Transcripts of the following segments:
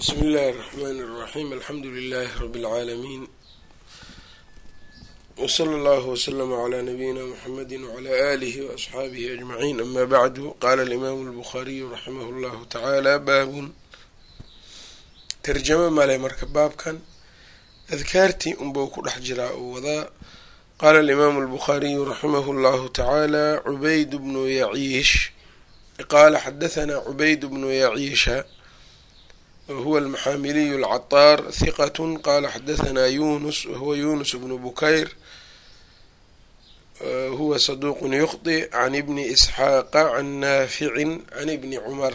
bismi illaahi raxmaani raxiim alxamdu lilaahi rabi اlcaalamiin wsala allahu waslama cla nabiyina muxamedi wcla alihi waasxaabihi ajmaciin ama bacdu qaala alimaamu albukhariyu raximah llahu tacaala baabun tarjamo male marka baabkan adkaartii unbou ku dhex jiraa uu wadaa. Qaala alimaamu albukhaariyu raximahu llahu tacaala cubayd bnu yaciish qaala xadahanaa cubayd bnu yaciisha whuwa almaxaamiliyu alcataar hiqat qala xadaثna yunus wahuwa yunus bnu bukayr huwa saduq yukhطi can ibni isxaaqa can naaficin can ibni cumar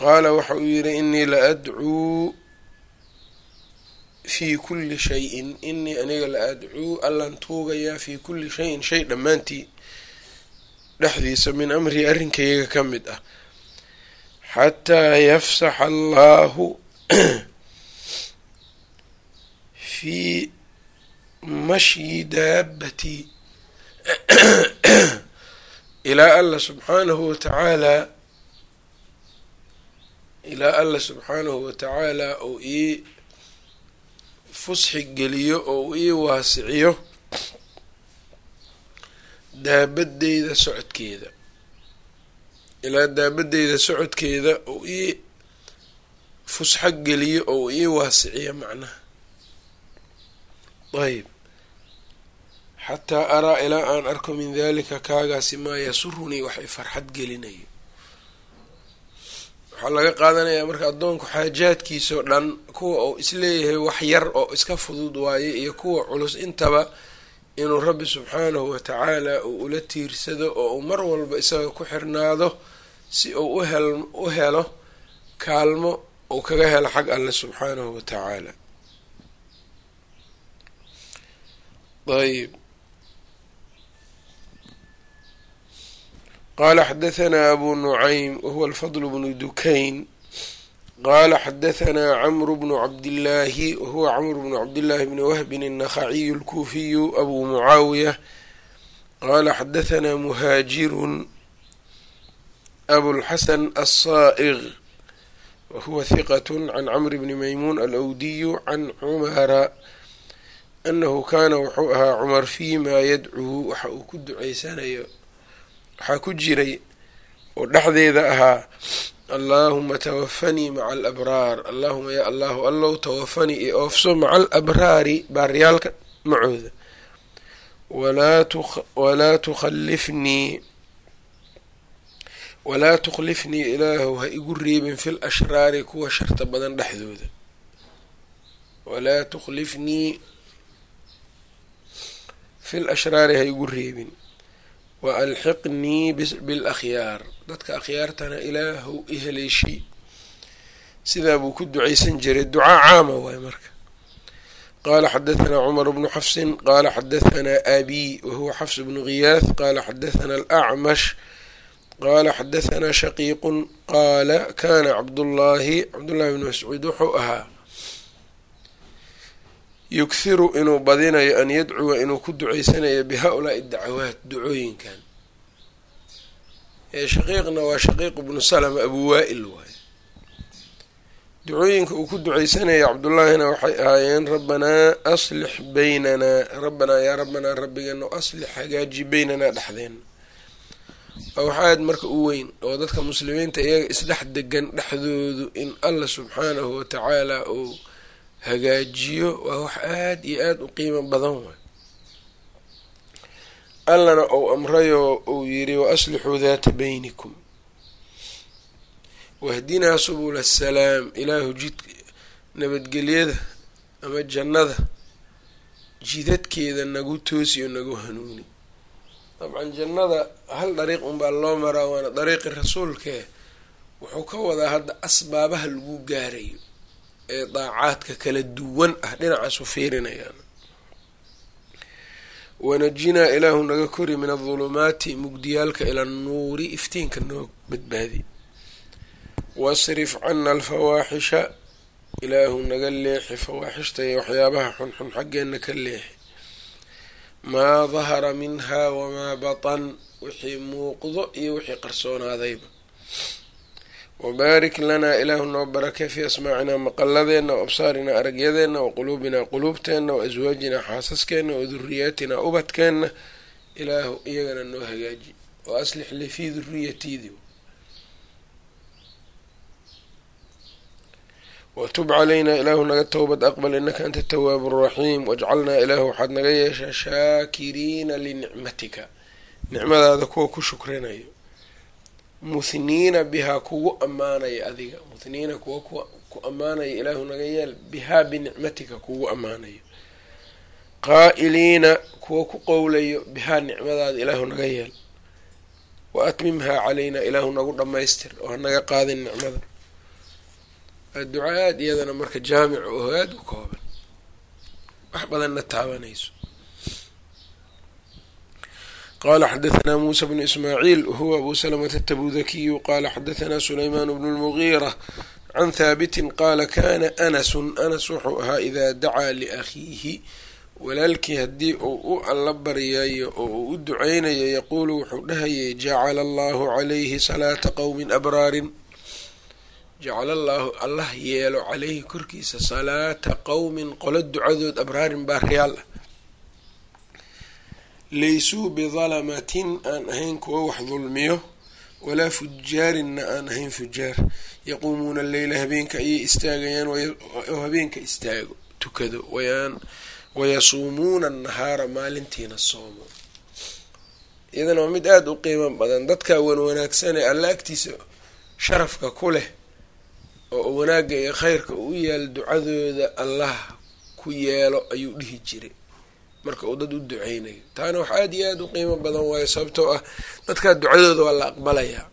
qaala waxa uu yihi inii la adcuu fii kuli shayin inii aniga la adcuu allan tuugayaa fii kuli shayin shay dhammaantii dhexdiisa min amrii arrinkayga ka mid ah xataa yafsaxa allahu fii mashyi daabatii ilaa alla subxaanahu watacaalaa ilaa alla subxaanahu watacaalaa ou ii fusxi geliyo oo u ii waasiciyo daabadeyda socodkeeda ilaa daabadeyda socodkeeda ou ii fusxo geliyo oo ii waasiciyo macnaha. Ayb xataa araa ilaa aan arko min dalika kaagaasi maa yasurunii wax i farxad gelinayo. Waxaa laga qaadanayaa marka addoonku xaajaadkiisao dhan kuwa uu is leeyahay wax yar oo iska fudud waaye iyo kuwa culus intaba inuu rabbi subxaanahu watacaala uu ula tiirsado oo uu mar walba isaga ku xirnaado si uu u helo kaalmo uu kaga helo xag alle subxaanahu watacaala ayb qala xadaثna abu nucaym wahuwa alfadl bnu dukayn qala xadaثna cmr bnu cabdillaahi wahuwa cmr bnu cabdillaahi bni wahbin الnakhaciyu اlkuufiyu abu mucaawiya qala xadaثna muhaajirun abulxasan alsaa'iq wahuwa hiqat can cmr bni maymuun alawdiyu can cumara anahu kaana wuxuu ahaa cumar fiima yadcuu waxa uu ku duceysanayo waxaa ku jiray oo dhexdeeda ahaa allaahuma tawafanii maca alabraar allahuma yaa allahu allow tawafanii i oofso maca alabraari baaryaalka macooda. Walaa tukhalifnii walaa tukhlifnii ilaahu ha igu reebin fi lashraari kuwa sharta badan dhexdooda. Walaa tukhlifnii fi lashraari ha igu reebin wa alxiqnii bilakhyaar dadka akhyaartana ilaahow i haleeshii sidaabuu ku ducaysan jiray. Ducaa caama waaye marka. Qala xadahanaa cumar bnu xafsin qala xadahanaa abi wahuwa xafs bnu ghiyaah qala xadathana alacmash qala xadahanaa shaqiiqun qaala kana cabdullaahi cabdullahi bnu mascuud wuxuu ahaa yughiru inuu badinayo an yadcuwa inuu ku ducaysanayo biha ulaai dacwaat ducooyinkan shaqiiqna waa shaqiiq bnu salama abu waa-il waay. Ducooyinka uu ku duceysanaya cabdullaahina waxay ahaayeen rabbanaa aslix beynanaa rabbanaa yaa rabbanaa rabbigeena aslix hagaaji beynanaa dhexdeena waa wax aad marka u weyn oo dadka muslimiinta iyaga isdhex degan dhexdoodu in allah subxaanahu watacaala uu hagaajiyo waa wax aada iyo aada u qiimo badan waay allana ou amrayoo uu yidhi wa aslixuu daata beynikum wahdinaa subula asalaam ilaahu jid nabadgelyada ama jannada jidadkeeda nagu toosi oo nagu hanuuni. Dabcan jannada hal dariiq unbaa loo maraa waana dariiqi rasuulkee wuxuu ka wadaa hadda asbaabaha lagu gaarayo ee daacaadka kala duwan ah dhinacaasu fiirinayaan wanajinaa ilaahu naga kori min adulumaati mugdiyaalka ila nuuri iftiinka noo badbaadi wasrif cana alfawaaxisha ilaahu naga leexi fawaaxishta iyo waxyaabaha xunxun xaggeena ka leexi maa dahara minhaa wamaa batan wixii muuqdo iyo wixii qarsoonaadayba wabaarik lanaa ilaahu noo barakee fii asmaacinaa maqaladeenna wa absaarinaa aragyadeenna wa quluubinaa quluubteenna wa aswaajinaa xaasaskeenna wa duriyaatinaa ubadkeenna ilaahu iyagana noo hagaaji wa aslix li fii duriyatiidi watub calaynaa ilaahu naga towbad aqbal inaka anta atawaabu araxiim wajcalnaa ilaahu waxaad naga yeeshaa shaakiriina linicmatika nicmadaada kuwa ku shukrinayo muhniina bihaa kugu ammaanaya adiga. Muhniina kuwa ku ammaanaya ilaahu naga yeel bihaa binicmatika kugu ammaanayo. Qaa'iliina kuwa ku qowlayo bihaa nicmadaada ilaahu naga yeel wa atmimhaa calaynaa ilaahu nagu dhammaystir oo hanaga qaadin nicmada. Duca aad iyadana marka jaamic oo aad u kooban wax badanna taabanayso qala xadathna musa bnu ismaaciil wahuwa abu salamata atabudakiyu qala xadathna sulayman bnu lmugiira can haabitin qaala kana anasun anas wuxuu ahaa idaa dacaa liakhiihi walaalkii haddii uu u alla baryayo oo uu u duceynayo yaquulu wuxuu dhahayay jacala allahu calayhi salaata qowmin abraarin jacala allaahu allah yeelo calayhi korkiisa salaata qowmin qolo ducadood abraarin baariyaal laysuu bidalamatin aan ahayn kuwa wax dulmiyo walaa fujaarinna aan ahayn fujaar yaquumuuna leyla habeenka ayay istaagayaan oo habeenka istaago tukado wayaan wayasuumuuna annahaara maalintiina soomo iyadana waa mid aada u qiimo badan dadka wan wanaagsanee alla agtiisa sharafka ku leh oo wanaagga iyo khayrka u yaal ducadooda allah ku yeelo ayuu dhihi jiray marka uu dad u duceynayo taana wax aada iyo aada u qiimo badan waayo sababtoo ah dadkaa ducadooda waa la aqbalayaa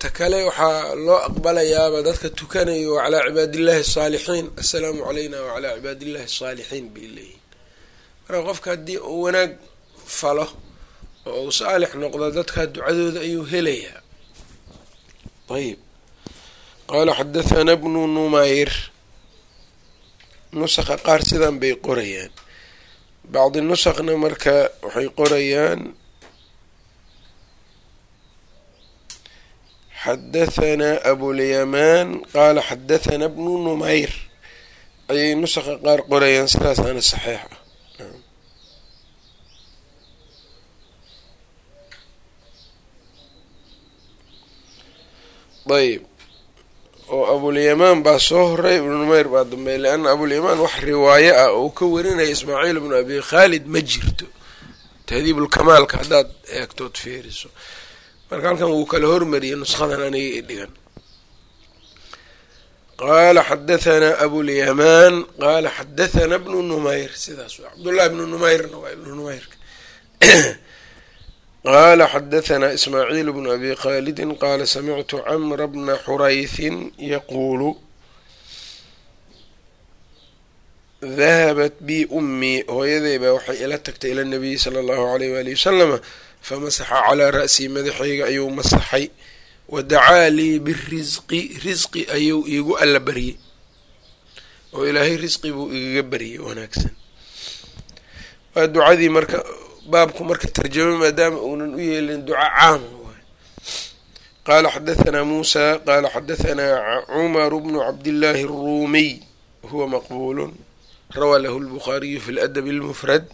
ta kale waxaa loo aqbalayaaba dadka tukanayo wacalaa cibaadillahi asaalixiin assalaamu calayna wacalaa cibaadillahi asaalixiin bay leeyihiin marka qofka haddii uu wanaag falo oo uu saalix noqdo dadkaa ducadooda ayuu helayaa. Ayb qaala xadathana bnu numayr nusakha qaar sidan bay qorayaan. Bacdi nusakna marka waxay qorayaan xadathana abulyamaan qaala xadathana bnu numayr. Ayay nusakha qaar qorayaan sidaasaana saxiix ah. Ayb oo abulyamaan baa soo horay ibnu numayr baa dambeey leanna abulyamaan wax riwaayo ah oo ka warinaya ismaaciil ibnu abi khaalid ma jirto. Tahdiibulkamaalka haddaad eegtood fiiriso. Marka halkan wuu kala hormariyay nushadan aniga i dhigan. Qaala xadathana abulyamaan qaala xadathana bnu numayr sidaas cabdullahi ibnu numayrna waa ibnu numayrka qala xadathna ismaaciil bnu abi khaalidi qaala samictu camra bna xurayhin yaquulu dahabat bi ummii hooyaday baa waxay ila tagtay ila nabiyi sala allahu alayh waalihi wasalama famasaxa calaa ra'sii madaxayga ayuu masaxay wa dacaa lii birisqi risqi ayuu iigu alla baryey oo ilaahay risqi buu igaga baryey wanaagsan waa ducadii marka baabku marka tarjamo maadaama uunan u yeelin duca caama waay qaala xadathana muusa qaala xadathana cumaru bnu cabdillaahi aruumiy huwa maqbuulun rawaa lahu lbukhaariyu fi ladabi اlmufrad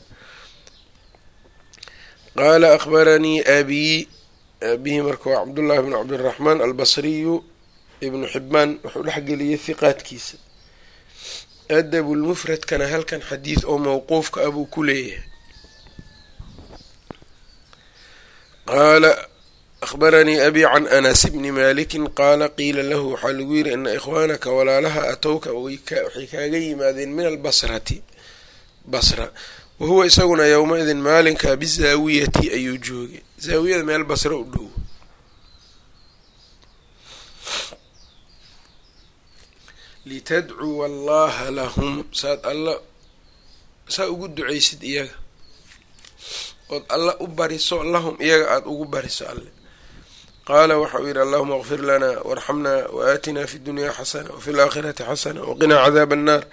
qaala akhbaranii abii abihi marka waa cabdullahi bnu cabdiraxmaan albasriyu ibnu xibaan wuxuu dhexgeliyay hiqaadkiisa adabu lmufradkana halkan xadiid oo mawquufka ah buu ku leeyahay qaala akhbaranii abi can anas bni malikin qaala qiila lahu waxaa lagu yiri ina ikhwaanaka walaalaha atowka waxay kaaga yimaadeen min albasrati basra wahuwa isaguna yowma-idin maalinka bizaawiyati ayuu joogay zaawiyada meel basra u dhow litadcuwa allaha lahum saad alla saa ugu ducaysid iyaga ood alla u bariso lahum iyaga aada ugu bariso alle. Qaala waxa uu yidhi allahuma kfir lana warxamna waaatina fi dunyaa xasana wafi laakhirati xasana waqinaa cadaaba annaar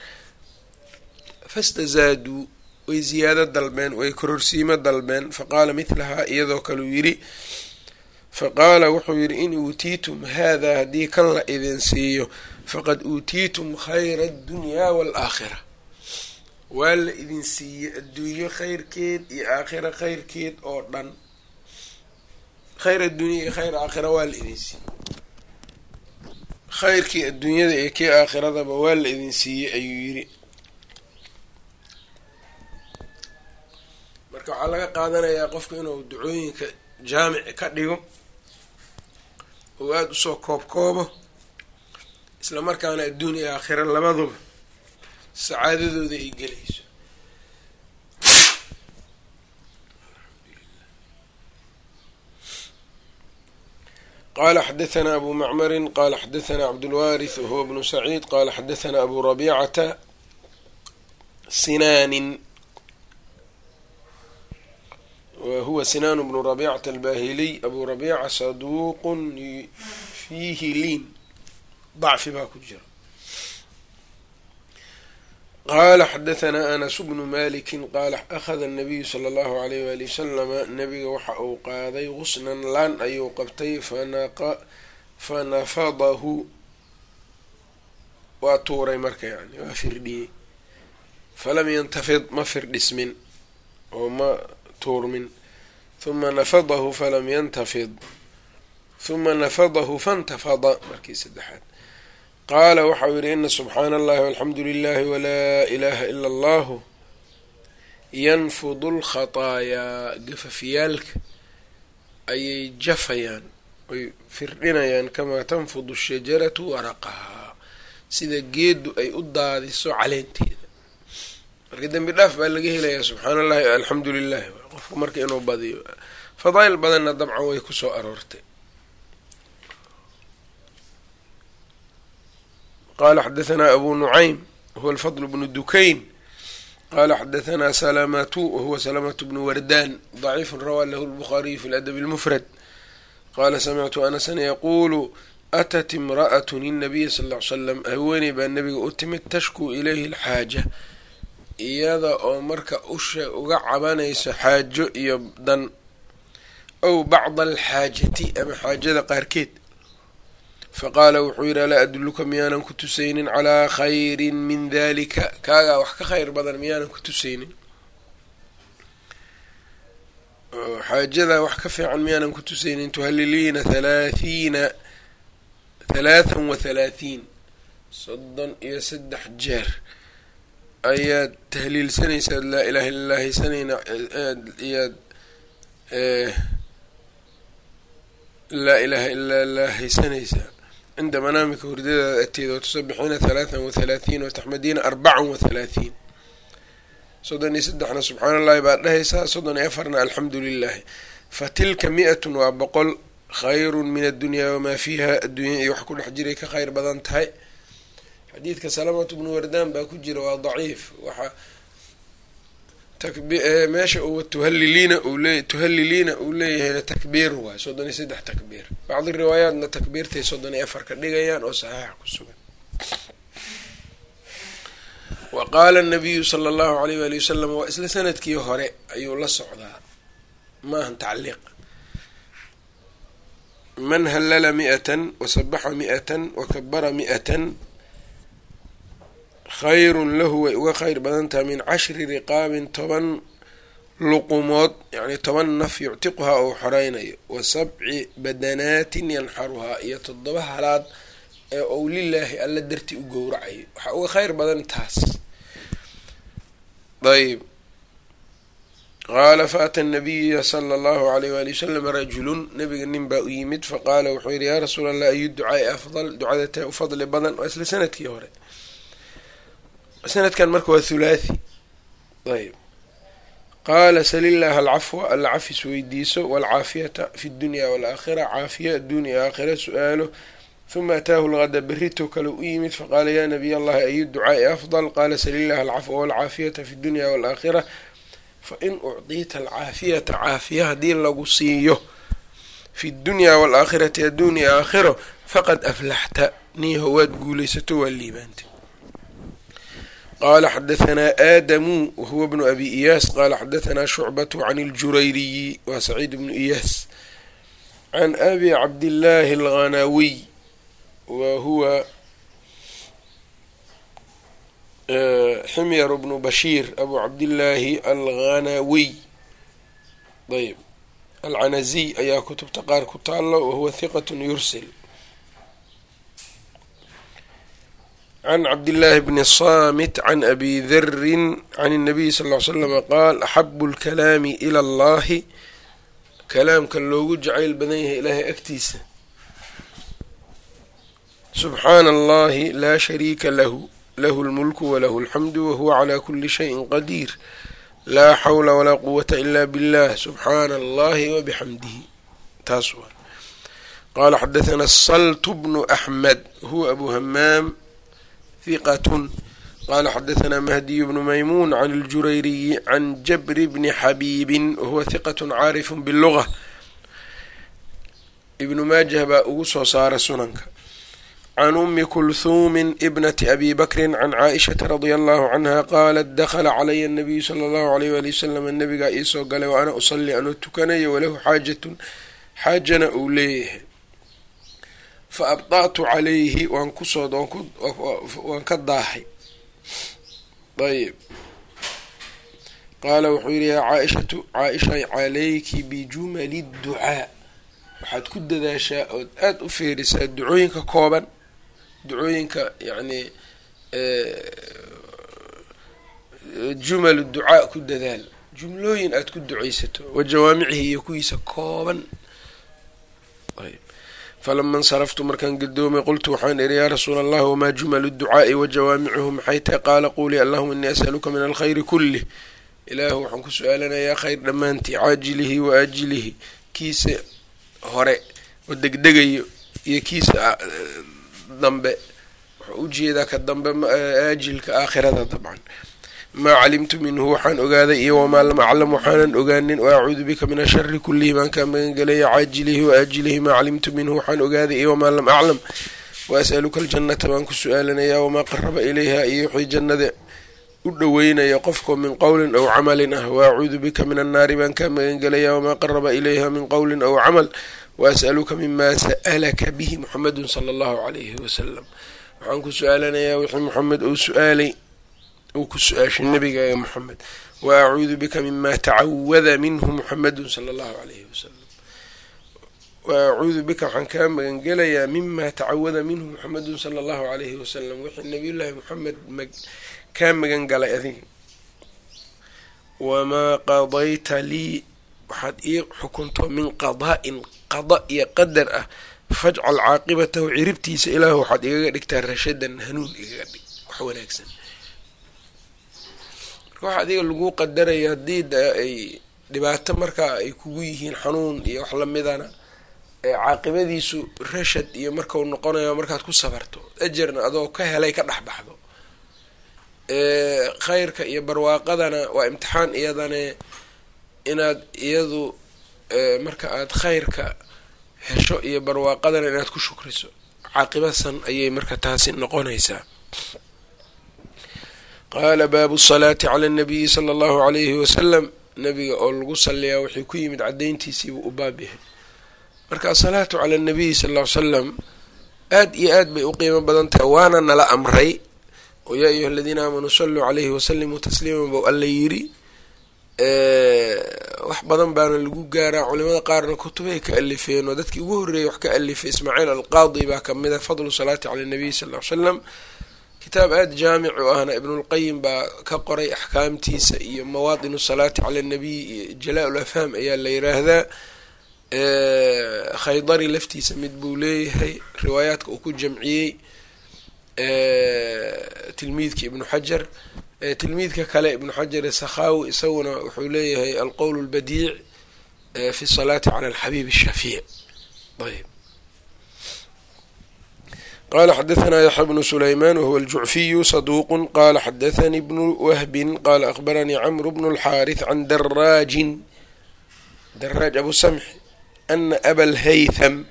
fastazaaduu way ziyaado dalbeen way kororsiimo dalbeen faqaala mitlahaa iyadoo kaleu yidhi faqaala wuxuu yidhi in uutiitum haadaa haddii kan la idin siiyo faqad uutiitum khayra addunyaa waalaakhira waa la idin siiyey adduunyo khayrkeed iyo aakhira khayrkeed oo dhan. Khayr addunya iyo khayr aakhira waa la idin siiyey khayrkii adduunyada iyo kii aakhiradaba waa la idin siiyey ayuu yidhi. Marka waxaa laga qaadanayaa qofka inuu ducooyinka jaamici ka dhigo oo aada u soo koob koobo isla markaana adduun iyo aakhira labaduba sacaadadooda ay gelayso qala xadaثna abu macmari qala xadaثna cabdulwarith wahuwa bnu saciid qala xadaثna abu rabicata sinaanin wahuwa sinaan bnu rabicata albahiliy abu rabica saduuq fiihi liin dacfi baa ku jira qaala xadahanaa anas bnu malikin qaala akhada anabiyu sala allahu alayh waali wasalam nabiga waxa uu qaaday qusnan laan ayuu qabtay fanafadahu waa tuuray marka yani waa firdhiyey. falam yantafid ma firdhismin oo ma tuurmin uma nafadahu falam yantafid huma nafadahu fantafada markii saddexaad qaala waxau yidhi ina subxaana allahi walxamdu lilahi walaa ilaha ila allahu yanfudu lkhataayaa gafafyaalka ayay jafayaan oy firdhinayaan kamaa tanfudu shajaratu waraqahaa sida geedu ay u daadiso caleenteeda marka dembi dhaaf baa laga helayaa subxaana allahi alxamdu lilahi qofku marka inuu badiyo fadaa'il badanna dabcan way ku soo aroortay qala xadahanaa abu nucaym wahuwa alfadl bnu dukayn qala xadahanaa salamatu wahuwa salamatu bnu wardan daciifun rawaa lahu lbukhariyu fi ladabi اlmufrad qala samictu anasan yaquulu atat imra'atun inabiya sal ly slam haweeney baa nabiga u timid tashkuu ilayhi alxaaja iyada oo marka usha uga cabanayso xaajo iyo dan aw bacda alxaajati ama xaajada qaarkeed faqaala wuxuu yidhi alaa adulluka miyaanan ku tusaynin calaa khayrin min dalika kaagaa wax ka khayr badan miyaanan ku tusaynin xaajadaa wax ka fiican miyaanan ku tusaynin tuhalliliina halaathiina halaathan wa halaathiin soddon iyo saddex jeer ayaad tahliilsanaysaad laa ilaha illa haysanayna iyaad laa ilaaha ilaa laa haysanaysaa cinda manaamika hurdadaada agteeda watusabixiina halaathan wa halaathiin wataxmadiina arbacan wa halaathiin soddon iyo saddexna subxaana allahi baad dhehaysaa soddon iyo afarna alxamdu lilahi fa tilka mi-atun waa boqol khayrun min addunyaa wamaa fiiha adduunya iyo wax ku dhex jiray ka kheyr badan tahay xadiidka salamatu bnu wardaan baa ku jira waa daciif meesha uu tuhalliliina uu leey tuhalliliina uu leeyahayna takbiir waay soddon iyo saddex takbiir. Bacdi riwaayaatna takbiirtay soddon iyo afar ka dhigayaan oo saxiixa ku sugan. Wa qaala nabiyu sala allahu alayh waali wasalam waa isla sannadkii hore ayuu la socdaa. Maahan tacliiq. Man hallala mi'atan wasabaxa mi'atan wakabara mi'atan khayrun lahu way uga kheyr badan tahay min cashri riqaabin toban luqumood yacni toban naf yuctiquhaa uu xoreynayo wa sabci badanaatin yanxaruhaa iyo toddoba halaad ee ou lilaahi alla darti u gowracayo. Waxaa uga kheyr badan taas. Ayb qaala faata nabiya sala allahu alayh waali wasalam rajulun nabiga nin baa u yimid faqaala wuxuu yihi yaa rasuul allah ayu ducaai afdal? Ducada tee u fadli badan waa isla sannadkii hore sanadkan marka waa thulaathi ayb qaala sal illaaha alcafwa alla cafis weydiiso waalcaafiyata fi dunya waalaakhira caafiya adduun iyo aakhira su'aalo huma ataahu lgada berito kale u yimid faqaala yaa nabiy allahi ayu ducaai afdal qaala sal illaha alcafwa waalcaafiyata fi dunya waalaakhira fain ucdiita alcaafiyata caafiya haddii lagu siiyo fi dunya waalaakhirati adduun iyo aakhiro faqad aflaxta niyaho waad guulaysato waa liibaantay qala xadahanaa aadamu wahuwa bnu abi iyaas qala xadahanaa shucbatu can اljurayriyi waa saciid bnu iyaas can abi cabdillaahi alghanawiy wa huwa ximyar bnu bashiir abu cabdillaahi alghanawiy ayb alcanaziy ayaa kutubta qaar ku taalo wahuwa hiqat yursil can cabdillaahi bni saamit can abi darin can اnabiy sal l slama qaal axabu اlkalaami ila allahi kalaamka loogu jacayl badan yahay ilaahay agtiisa subxaana allahi laa shariika lahu lahu lmulku walahu alxamdu wahuwa calaa kuli shayin qadiir laa xawla walaa quwata ila billah subxaana allahi wabixamdihi taas qaala xadathana salt bnu axmed huwa abu hamaam hiqatun qala xadathana mahdiyu bnu maymuun can اljurayriyi can jabri bni xabiibin wahuwa hiqat caarifu biluga ibnu maajah baa ugu soo saara sunanka. Can umi kulhuumin ibnati abi bakrin can caaishata radia allahu canha qaalat dakhala calaya anabiyu sala allahu alayh wali wasalam nabigaa iisoo galay wa ana usalli anoo tukanayo walahu xaajatun xaajana uu leeyahay fa abda'tu calayhi waan ku soo waan ka daahay ayb qaala wuxuu yihi yaa caaishatu caaisha calayki bijumali ducaa waxaad ku dadaashaa ood aada u fiirisaa ducooyinka kooban ducooyinka yacni jumalu ducaa ku dadaal jumlooyin aada ku duceysato wa jawaamicihi iyo kuwiisa kooban ayb falama insaraftu markaan gadoomay qultu waxaan idhi yaa rasuula allah wamaa jumalu ducaa'i wa jawaamicuhu maxay tahay qaala quulii allahuma inii as'aluka min alkhayri kulih ilaahu waxaan ku su'aalanayaa khayr dhammaantii caajilihi wa aajilihi kiisa hore oo degdegayo iyo kiisa dambe wuxuu u jeedaa ka dambe aajilka aakhirada dabcan maa calimtu minhu waxaan ogaaday iyo wamaa lam aclam waxaanan ogaanin wa acuudu bika min ashari kulihi baan kaa magangelaya caajilihi wa maa calimtu minhu waxaan ogaaday iyo wamaa lam aclam. Wa as'aluka aljannata baan ku su'aalanayaa wamaa qaraba ilayha iyo wixii jannada u dhoweynaya qofkoo min qowlin aw camalin ah. Wa acuudu bika min annaari baan kaa magangelaya wamaa qaraba ilayha min qowlin aw camal. Wa as'aluka mima sa'alaka bihi muxamedun sala allahu calayhi wasalam waxaan ku su'aalanayaa wixii moxamed uu su'aalay uu ku su'aashay nabigaaga moxamed wa acuudu bika mima tacawada minhu muxamedun sala allahu calayhi wasalam wa acuudu bika waxaan kaa magangelayaa mima tacawada minhu muxamedun sala allahu calayhi wasalam wixii nabiyullaahi moxamed kaa magan galay adiga wamaa qadayta lii waxaad ii xukunto min qadaa'in qada iyo qadar ah. Fajcal caaqibatahu ciribtiisa ilaahu waxaad igaga dhigtaa rashadan hanuun igaga dhig. Wax wanaagsan marka adiga lagu qadaraya haddii ay dhibaato markaa ay kugu yihiin xanuun iyo wax lamidana caaqibadiisu rashad iyo markau noqonayo markaad ku sabarto ajarna adoo ka helay ka dhex baxdo khayrka iyo barwaaqadana waa imtixaan iyadane inaad iyadu marka aad khayrka hesho iyo barwaaqadana inaad ku shukriso. Caaqibasan ayay marka taasi noqonaysaa qaala baabu salaati cala anabiyi sala allahu calayhi wasalam nabiga oo lagu saliyaa wixii ku yimid caddayntiisiibuu u baab yahay. Marka asalaatu cala anabiyi sal ll salam aad iyo aad bay u qiimo badan tahay waana nala amray. Oo yaa ayuha aladiina aamanuu saluu calayhi wasalimuu tasliiman bou alla yiri wax badan baana lagu gaaraa culimada qaarna kutubay ka alifeen oo dadkii ugu horreeyay wax ka alifay ismaaciil alqaadi baa ka mid a fadlu salaati cala nabiy sal ll ly salam kitaab aada jaamic u ahna ibnulqayim baa ka qoray axkaamtiisa iyo mawaadinu salaati cala nabiy iyo jalaa-ul afhaam ayaa la yiraahdaa. Khaydari laftiisa mid buu leeyahay riwaayaadka uu ku jamciyey tilmiidka ibnu xajar. Tilmiidka kale ibnu xajar sakhaawi isaguna wuxuu leeyahay alqowl lbadiic fi salaati cala alxabiib shaafiic ayb qala xadahanaa yaxya bnu sulaymaan wahuwa aljucfiyu saduuqu qala xadaanii bnu wahbin qala akhbaranii camru bnu lxaaris can daraajin daraaj abu samxi ana abalhaytham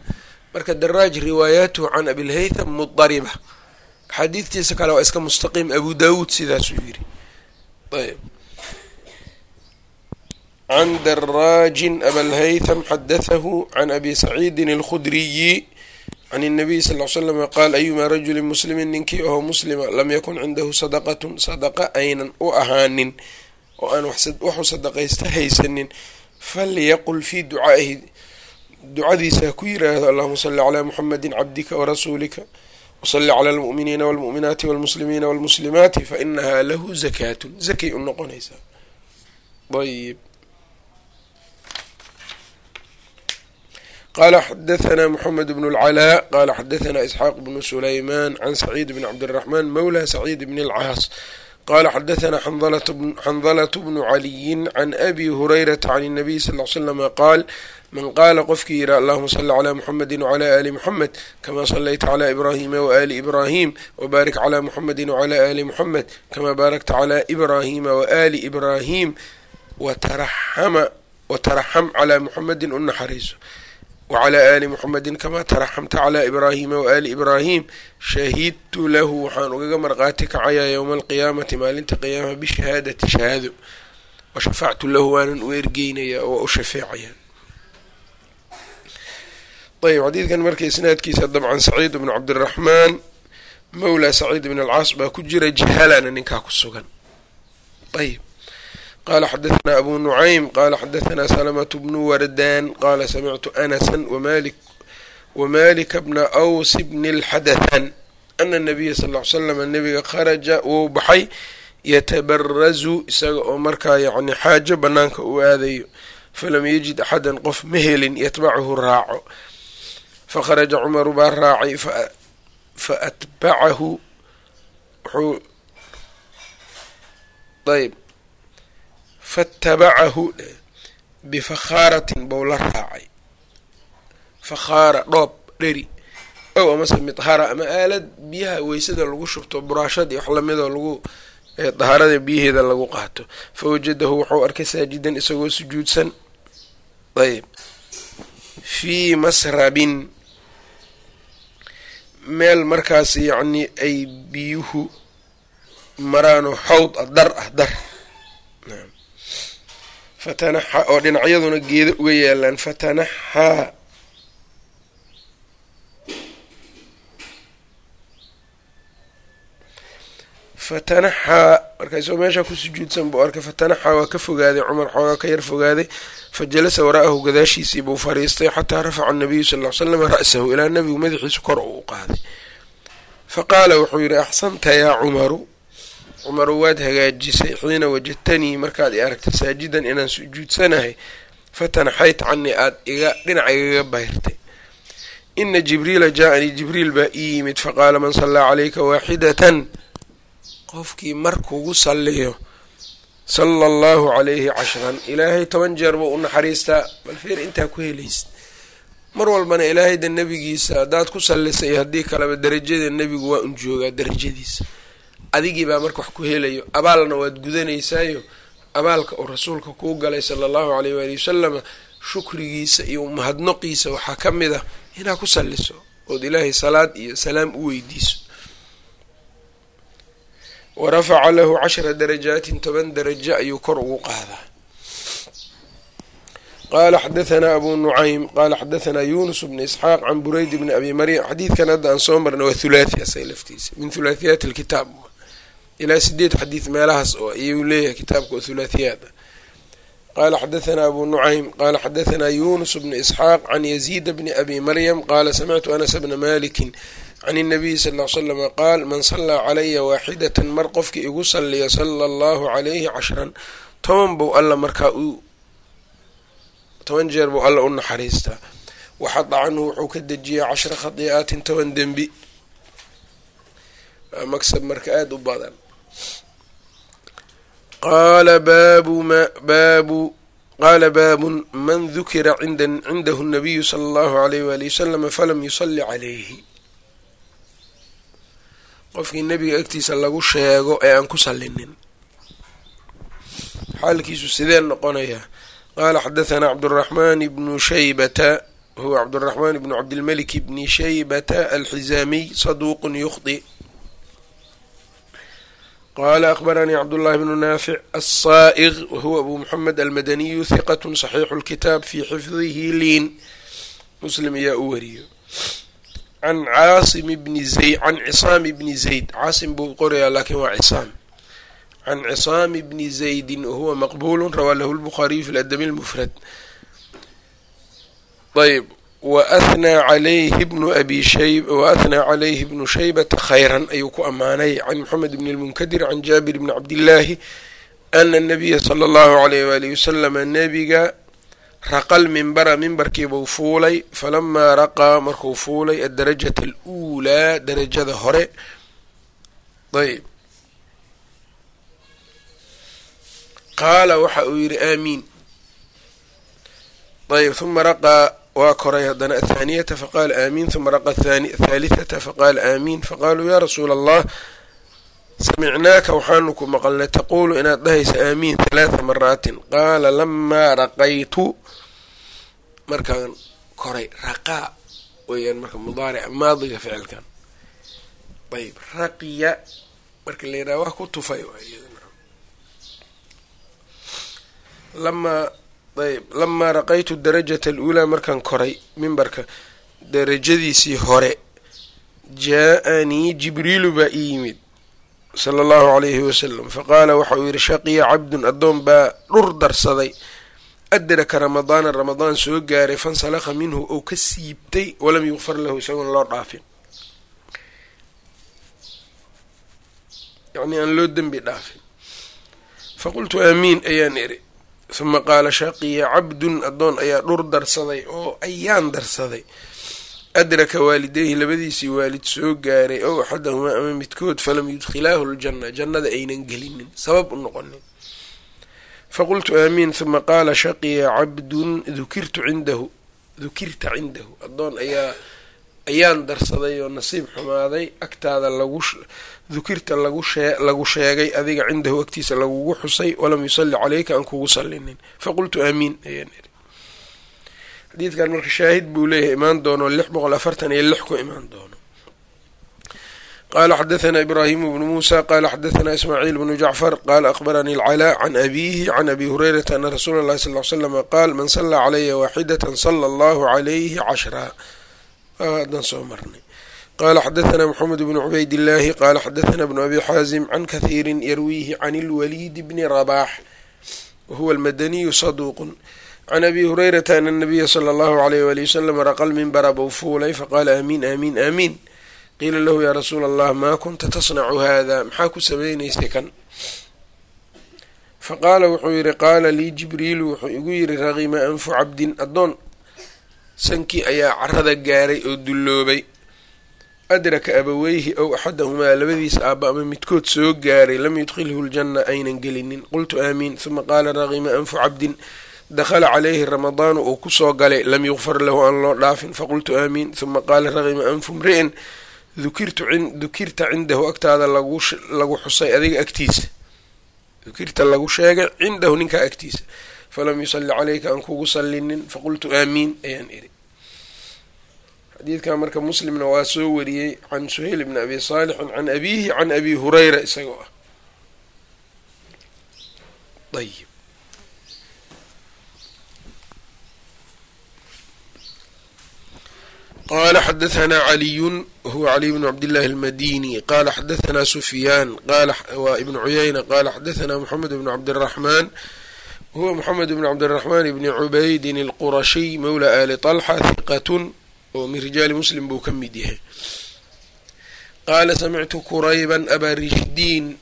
marka daraaj riwaayaatuhu can abilhaytham mudariba axaadiidtiisa kale waa iska mustaqiim abu daawuud sidaasuu yiri ayb can daraajin abalhaytham xadahahu can abi saciidin alkhudriyi can الnabiy sal l slam qaal ayumaa rajulin muslimin ninkii aho muslima lam yakun cindahu sadaqatun sadaqa aynan u ahaanin oo aan waxu sadaqaysta haysanin falyaqul fii ducaa'ihi ducadiisa ku yiraahdo allahuma salli calaa muxamadi cabdika warasuulika wsali cala almu'miniina walmu'minaati walmuslimiina walmuslimaati fainaha lahu zakaatun zakay u noqonaysaa ayb qala xadaثna mxamed bn اlclاء qala xadaثna isxaaq bnu sulayman can saciid bn cabdالraxman mawla saciid bn اlcaas qala xadaثna xandalة bnu caliyin can abi hurayrata can الnabiy sal ly slama qaal man qaala qofkii yidha allahuma sali cla muxamedi wcla ali muxamed kama salayta cla ibrahima waali ibrahim wbarik cla muxamedi wcla ali muxamed kama baarakta cla ibrahima waali ibrahim wataraxam cla muxamedi u naxariiso wclى ali muxamedi kama taraxamta cla ibrahima waali ibrahim shahidtu lahu waxaan ugaga marqaati kacayaa ywma alqiyaamati maalinta qiyaama bishahaadati shahaado washafactu lahu waanan u ergeynaya waa u shafeecaya ayb xadiidkan marka isnaadkiisa dabcan saciid bnu cabdiraxmaan mawla saciid bn alcaas baa ku jira jahalana ninkaa ku sugan ayb qala xadaثna abu nucaym qala xadaثna salamaة bnu wardan qala samictu anasa wamalika bna aws bni اlxadathan ana الnabiya sal ly slam nabiga kharaja wuu baxay yatabarazu isaga oo markaa yani xaajo banaanka uu aadayo falam yajid axada qof ma helin yatbachu raaco fakharaja cumaru baa raacay faatbacahu wuxuu ayb faatabacahu bifakhaaratin bou la raacay fakhaara dhoob dheri ow amase midhara ama aalad biyaha weysada lagu shubto buraashadii wax lamidoo lagu dahaarada biyaheeda lagu qaato fawajadahu wuxuu arkay saajidan isagoo sujuudsan ayb fii masrabin meel markaas yacni ay biyuhu maraanoo xawd ah dar ah dar fatanaxaa oo dhinacyaduna geeda uga yaalaan fatanaxaa fatanaxaa markaasoo meeshaa ku sujuudsan buu arkay fatanaxaa waa ka fogaaday cumar xoogaa ka yar fogaaday fa jalasa waraa'ahu gadaashiisii buu fariistay xataa rafaca anabiyu sal ly slam ra'sahu ilaa nabigu madaxiisa kor uu qaaday. Fa qaala wuxuu yidhi axsanta yaa cumaru cumaru waad hagaajisay xiina wajadtanii markaad i aragtay saajidan inaan sujuudsanahay fatanaxayt canii aada iga dhinac igaga bayrtay. Ina jibriila jaa-anii jibriil baa ii yimid faqaala man sallaa calayka waaxidatan? Qofkii markugu salliyo sala allahu calayhi cashran ilaahay toban jeer buu u naxariistaa. Bal feer intaa ku helaysid mar walbana ilaahayda nebigiisa haddaad ku sallisay iyo haddii kaleba darajada nebigu waa un joogaa darajadiisa adigii baa marka wax ku helayo abaalna waad gudanaysaayo abaalka uu rasuulka kuu galay sala allahu caleyh waali wasalama shukrigiisa iyo mahadnoqiisa waxaa ka mid ah inaad ku salliso ood ilaahay salaad iyo salaam u weydiiso. Wa rafaca lahu cashara darajaatin toban darajo ayuu kor ugu qaadaa. Qala xadahanaa abu nucaym qala xadahanaa yunus bni isxaaq can burayd bni abi maryam. Xadiidkan hadda aan soo marna waa thulaathi asaga laftiisa min thulaathiyaati alkitaab ilaa sideed xadiid meelahaas oo ayuu leeyahay kitaabka oo thulaathiyaad ah qala xadahanaa abu nucaym qala xadahanaa yunus bni isxaaq can yaziida bni abi maryam qala samictu anas bna malikin can الnabiyi sal ly slama qaal man salaa calaya waaxidatan mar qofkii igu salliya sala allahu calayhi cashran toban bou alla markaa u toban jeer buu alla u naxariistaa waxada canhu wuxuu ka dejiyaa cashra khadi'aatin toban dembi maksab marka aada u badan qaala baabu qaala baabun man dukira cindahu nabiyu sala allahu alayh waali wasalam falam yusali calayhi qofkii nebiga agtiisa lagu sheego ee aan ku sallinin xaalkiisu sidee noqonayaa qaala xadahanaa cabduraxmaan ibnu shaybata huwa cabduraxmaan ibnu cabdilmalik ibni shaybata alxizaamiy saduuqun yukhdi qala akbaranii cabdullahi bnu naafic asaa'iq wahuwa abu moxamed almadaniyu hiqat saxiixu lkitaab fi xifdihi liin muslim ayaa u wariyo can caasim bni zayd can cisaam bni zayd caasim buu qorayaa laakiin waa cisaam can cisaam bni zaydin wahuwa maqbulu rawaa lahu lbukhaariyu fi ladabi lmufrad ayb waathnaa calayhi bnu abi shayb waaathnaa calayhi bnu shaybata khayran ayuu ku ammaanay can moxamed bni lmunkadir can jaabir bni cabdillaahi ana nabiya sala allahu alayh waalihi wasalama nebiga raqal mimbara mimbarkiibuu fuulay falamaa raqaa markuu fuulay adarajata aluulaa darajada hore ayb qaala waxa uu yidhi aamiin ayb huma raqaa waa koray haddana athaaniyata faqaala aamiin huma raqa athaalithata faqaala aamiin faqaaluu yaa rasuula allah samicnaaka waxaanu ku maqalnay taquulu inaad dhahaysa aamiin halaatha maraatin qaala lamaa raqaytu. Markaan koray raqaa weyaan marka mudaarica maadiga ficilkan. Ayb raqiya marka la yidhaha wax ku tufay lamaa ayb lamaa raqaytu darajata aluulaa markaan koray mimbarka darajadiisii hore jaa-anii jibriilu baa ii yimid sala allahu calayhi wasalam faqaala waxa uu yidhi shaqiya cabdun addoon baa dhur darsaday. Adraka ramadaana ramadaan soo gaaray fansalakha minhu ou ka siibtay walam yukfar lahu isagoona loo dhaafin. Yacnii aan loo dembi dhaafin. Faqultu aamiin ayaan iri huma qaala shaqiya cabdun addoon ayaa dhur darsaday oo ayaan darsaday. Adraka waalideyhi labadiisii waalid soo gaaray ow axadahumaa ama midkood falam yudkhilaahu ljanna jannada aynan gelinin sabab u noqonin. Faqultu aamiin. Huma qaala shaqiya cabdun dukirtu cindahu dukirta cindahu addoon ayaa ayaan darsaday oo nasiib xumaaday agtaada lagu dukirta lagu shee lagu sheegay adiga cindahu agtiisa lagugu xusay walam yusalli caleyka aan kugu sallinin. Faqultu aamiin ayaan iri xadiidkan marka shaahid buu leeyahay imaan doono lix boqol afartan iyo lix ku imaan doono. Qala xadathna ibraahimu bnu muusa qala xadathna ismaaciil bnu jacfar qala akhbaranii alcalaa can abiihi can abi hurayrata ana rasuula اllahi sal l slama qaal man salaa calaya waaxidata sala allahu calayhi cashraa haddaan soo marnay. Qala xadathna mxamed bnu cubayd illaahi qala xadathna bnu abi xaazim can kahiiri yarwiihi can اlwaliid bni rabaax wahuwa almadaniyu saduuqun. Can abi hurayrata ana nabiya sala allahu alayh wali wasalam raqal minbara buu fuulay faqaala aamiin aamiin aamiin qiila lahu yaa rasuula allah maa kunta tasnacu hada maxaa ku samaynaysay kan? Faqaala wuxuu yidhi qaala lii jibriilu wuxuu igu yidhi raqima anfu cabdin addoon sankii ayaa carada gaaray oo dulloobay. Adraka abaweyhi ow axadahumaa labadiisa aaba ama midkood soo gaaray lam yudkhilhu ljanna aynan gelinin. Qultu aamiin huma qaala raqima anfu cabdin. Dakhala calayhi ramadaanu uu ku soo galay lam yukfar lahu aan loo dhaafin. Faqultu aamiin huma qaala raqima anfu mri'in. Dukirta cindahu agtaada lagu xusay adiga agtiisa. Dukirta lagu sheegay cindahu ninkaa agtiisa falam yusalli caleyka aan kugu sallinin faqultu aamiin ayaan iri xadiidkan marka muslimna waa soo wariyey can suhayl bni abi saalixin can abiihi can abi hurayra isagoo ah. Ayb qala xadathna caliyun wahuwa caliy bnu cabdillahi almadini qala xadathna sufyaan waa ibnu cuyayna qala xadathna moxamed bnu cabdiraxmaan wahuwa moxamed bnu cabdiraxmaan bni cubaydin alqurashiy mawla ali طalxa hiqatun oo min rijaali muslim buu ka mid yahay. Qaala samictu kurayban abaa rijdiin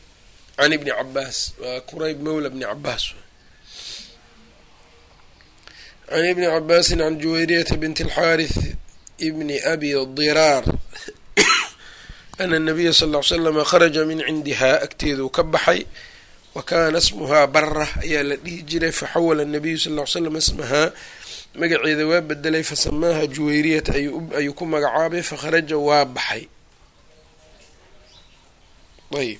can ibni cabaas waa kurayb mawla bni cabaas can ibni cabaasin can juwayriyata binti alxaarith ibni abi diraar ana nabiya sal ll ly slama kharaja min cindihaa agteeduu ka baxay wa kaana smuhaa bara ayaa la dhihi jiray faxawala nabiyu sal ly slam ismahaa magaceeda waa bedelay fasamaaha juwayriyata ayuu ku magacaabay fakharaja waa baxay. Ayb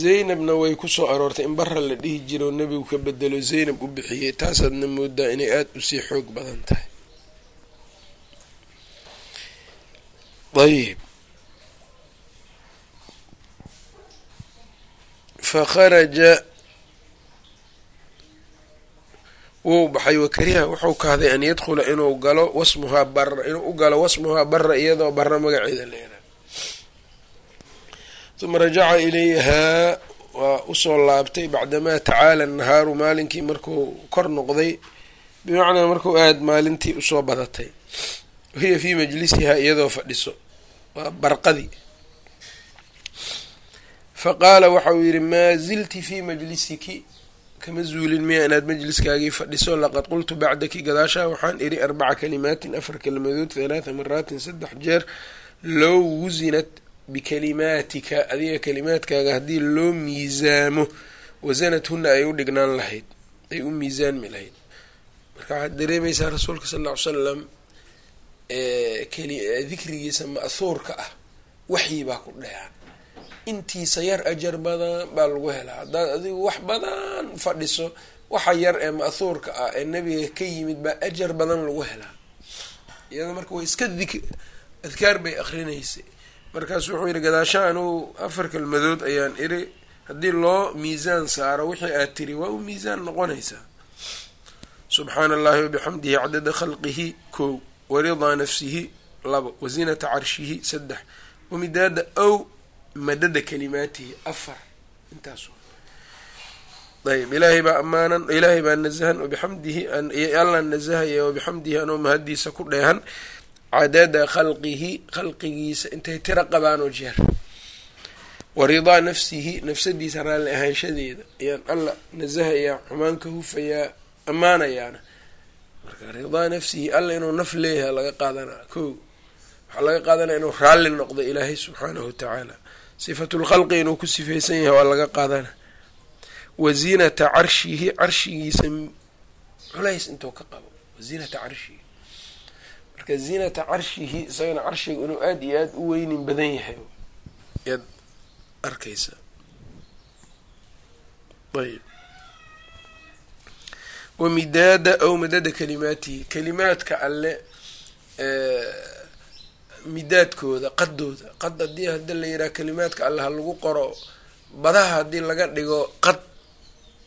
zaynabna way ku soo aroortay in bara la dhihi jiro nebigu ka bedelo zaynab u bixiyey taasaadna moodaa inay aada u sii xoog badan tahay. Ayb fakharaja wuu baxay wakariha wuxuu kahday an yadkhula inuu galo wasmuhaa bara inuu u galo wasmuhaa bara iyadoo bara magaceeda leedahay uma rajaca ilayhaa waa u soo laabtay bacdamaa tacaala nahaaru maalinkii markuu kor noqday bimacnaa markuu aada maalintii u soo badatay wahiya fii majlisihaa iyadoo fadhiso waa barqadii fa qaala waxa uu yidhi maa zilti fii majlisiki? Kama zuulin miya inaad majliskaagii fadhiso laqad qultu bacdaki gadaashaa. Waxaan idhi arbaca kalimaatin afar kelmadood halaatha maraatin saddex jeer. Low wusinat bikalimaatika adiga kalimaadkaaga haddii loo miisaamo wasanadhuna ay u dhignaan lahayd ay u miisaanmi lahayd. Marka waxaad dareemaysaa rasuulka sal ll ly salam dikrigiisa ma'huurka ah waxyi baa ku dheehan intiisa yar ajar badan baa lagu helaa. Haddaad adigu wax badan fadhiso waxa yar ee ma'huurka ah ee nebiga ka yimid baa ajar badan lagu helaa. Iyada marka way iska dik adkaar bay akrinaysay markaasu wuxuu yidhi gadaasha anugu afar kelmadood ayaan iri haddii loo miisaan saaro wixii aad tiri waa u miisaan noqonaysaa subxaana allahi wabixamdihi cadada khalqihi kow. Waridaa nafsihi labo wazinata carshihi saddex. Wamidaada ow madada kalimaatihi afar intaas ayb ilaahay baa ammaanan ilaahay baa nasahan wabixamdihi allaan nasahaya wabixamdihi anoo mahadiisa ku dheehan cadada khalqihi khalqigiisa intay tiro qabaan oo jeer. Waridaa nafsihi nafsadiisa raalli ahaanshadeeda ayaan alla nasahayaa xumaanka hufayaa ammaanayaana. Marka ridaa nafsihi alla inuu naf leeyahay laga qaadanaa ko waxaa laga qaadanaya inuu raalli noqdo ilaahay subxaanahu watacaala sifatulkhalqi inuu ku sifaysan yahay waa laga qaadana wazinata carshihi carshigiisa culays intuu ka qabo. Wazinata carshihi marka zinata carshihi isagana carshiga inuu aada iyo aada u weynin badan yahay. Yaad arkaysa. Ayb wamidaada ow madada kalimaatihi. Kalimaadka alle midaadkooda qadooda qad haddii haddii la yidhaha kalimaadka alle ha lagu qoro badaha haddii laga dhigo qad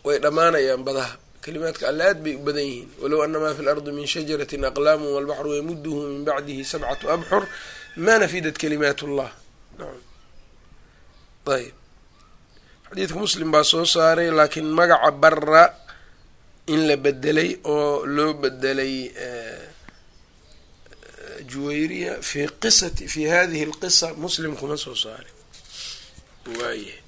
way dhammaanayaan badaha. Kalimaadka alle aad bay u badan yihiin. Walow anamaa fi lardi min shajaratin aqlaamu walbaxru yamuduhu min bacdihi sabcatu abxur ma nafidat kalimaat llah ayb xadiidka muslim baa soo saaray laakiin magaca bara in la bedelay oo loo bedelay juwayriya fi qisati fi hadihi اlqisa muslim kuma soo saaray waayah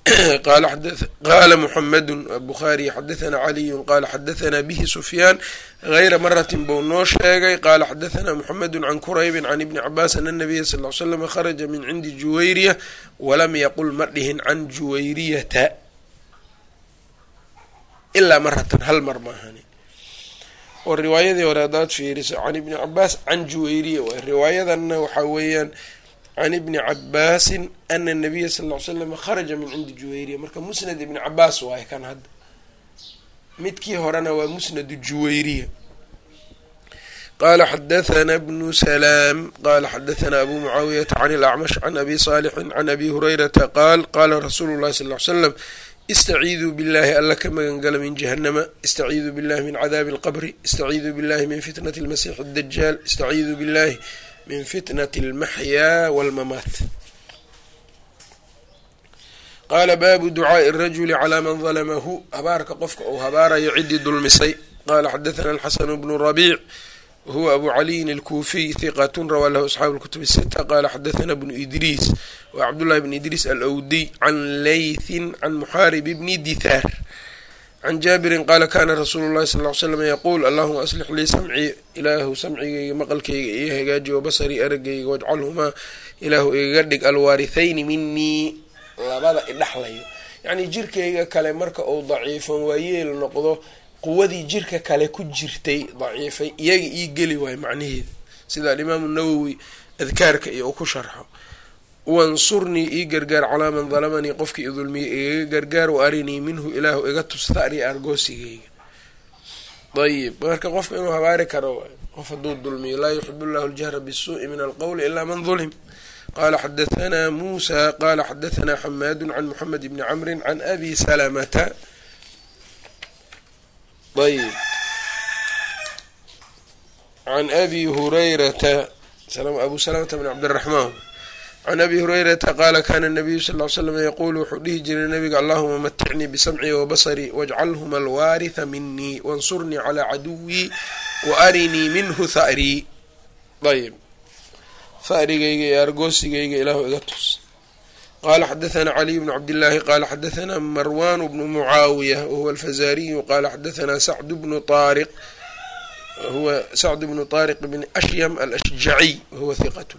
qala muxamedu bukhaariy xadathana caliyu qala xadathana bihi sufyaan gayra maratin buu noo sheegay. Qala xadathana muxamedu can kuraybi can ibni cabaas ana nabiya sal l slm kharaja min cindi juwayriya walam yaqul ma dhihin can juwayriyata. Ilaa maratan hal mar maahani oo riwaayadii hore haddaad fiiriso can ibni cabaas can juwayriya waay riwaayadanna waxaa weeyaan can ibni cabaasin ana nabiya sal ll ly slam kharaja min cindi juwayriya marka musnad ibni cabaas waaye kan hadda midkii horena waa musnadu juwayriya qala xadathana bnu salaam qala xadathana abu mucaawiyata can ilacmash can abi saalixin can abi hurayrata qaal qala rasuulu llahi sal ly istaciiduu billahi alla ka magangala min jahanama istaciiduu billahi min cadaabi alqabri istaciiduu billahi min fitnati almasiix addajaal istaciiduu billahi min fitnati almaxyaa walmamaat qaala baabu ducaai rajuli calaa man dalamahu habaarka qofka uu habaarayo ciddii dulmisay qala xadathana alxasanu bnu rabiic wahuwa abu caliyin alkuufiy hiqatun rawaa lahu asxaabu lkutub sita qala xadathana bnu idriis wa cabdullahi bn idriis alawdiy can laythin can muxaarib bni dithaar can jaabirin qaala kana rasuulu llahi sal ly slam yaquul allahuma aslix lii samcii ilaahu samcigayga maqalkayga iyo hagaaji wabasarii aragayga wajcalhumaa ilaahu igaga dhig alwaarithayni minii labada idhaxlayo yacnii jirkayga kale marka uu daciifon waayeel noqdo quwadii jirka kale ku jirtay daciifay iyaga ii geli waayo macnaheeda sida alimaamu nawowi adkaarka iyo uu ku sharxo. Wansurnii ii gargaar calaa man dalamanii qofkii i dulmiyay igaga gargaar wa arinii minhu ilaahu iga tustari argoosigayga ayib marka qofka inuu habaari karo qof hadduu dulmiyo laa yuxibu llahu ljahra bisuu'i min alqowli ilaa man dulim qala xadahanaa muusa qala xadahanaa xamaadu can moxamed bni camri can abi salamata ayb can abi hurayrata abu salamata bn cabdiraxmaan can abi hurayrata qaala kana nabiyu sal l slam yaquulu wuxuu dhihi jiray nabiga allahuma maticnii bisamcii wabasrii wajcalhuma alwaaritha minii wansurnii calaa caduwii waarinii minhu ha'rii ayb ha'rigayga iyo argoosigayga ilaahu iga tus qala xadaثna caliy bn cabdillaahi qala xadaثna marwan bnu mucaawiya wahuwa alfazariyu qala xadaثna sacd bnu ariq huwa sacd bnu طariq bn ashyam alashjaciy wahuwa hiqat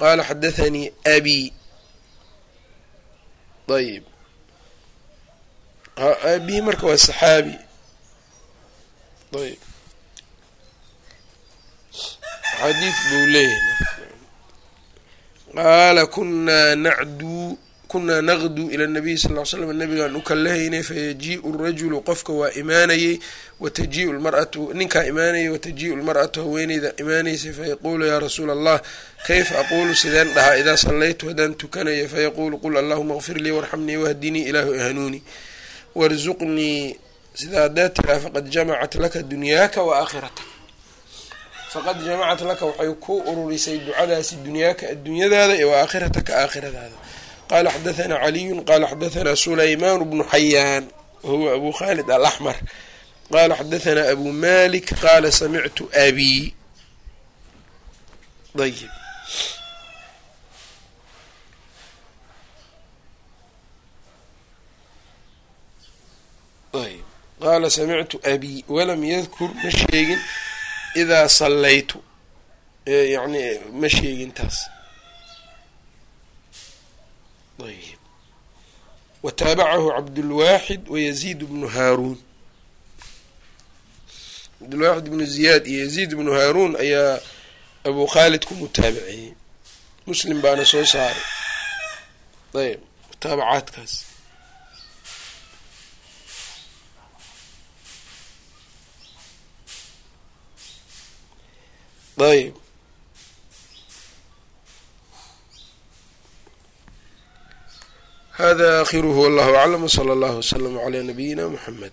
qala xadaثanii abi ayb abi marka waa saxaabi ayb xadiid buu leeyahay qaala kunaa nacduu kunaa naqduu ila nabiyi sal ly slam nabigaan u kallahaynay fayajii'u rajulu qofka waa imaanayey watajii'u lmar'atu ninkaa imaanayay watajii'u lmar'atu haweeneyda imaanaysay fayaquulu yaa rasuula allah kayfa aquulu? Sideen dhahaa idaa sallaytu haddaan tukanayo fayaquulu qul allahuma kfir lii warxamnii wahdinii ilaahu ihanuuni warzuqnii. Sidaa haddaad tiraa faqad jamacat laka dunyaaka wa aakhiratak faqad jamacat laka waxay ku ururisay ducadaasi dunyaaka adduunyadaada iyo wa aakhirataka aakhiradaada. Qaala xadahanaa caliyun qaala xadahanaa sulaymaan bnu xayaan wahuwa abu khaalid alaxmar qaala xadahanaa abu malik qaala samictu abi. Ayb ayb qaala samictu abi walam yadkur ma sheegin idaa sallaytu yani ma sheegin taas ayb wataabacahu cabdulwaaxid wayaziid bnu haaruun cabdulwaaxid bnu ziyaad iyo yaziid bnu haaruun ayaa abu khaalid ku mutaabiciyey muslim baana soo saaray ayb mutaabacaadkaas ayb hada akhiruhu wallahu aclam wsala allahu wslama calaa nabiyina muxamed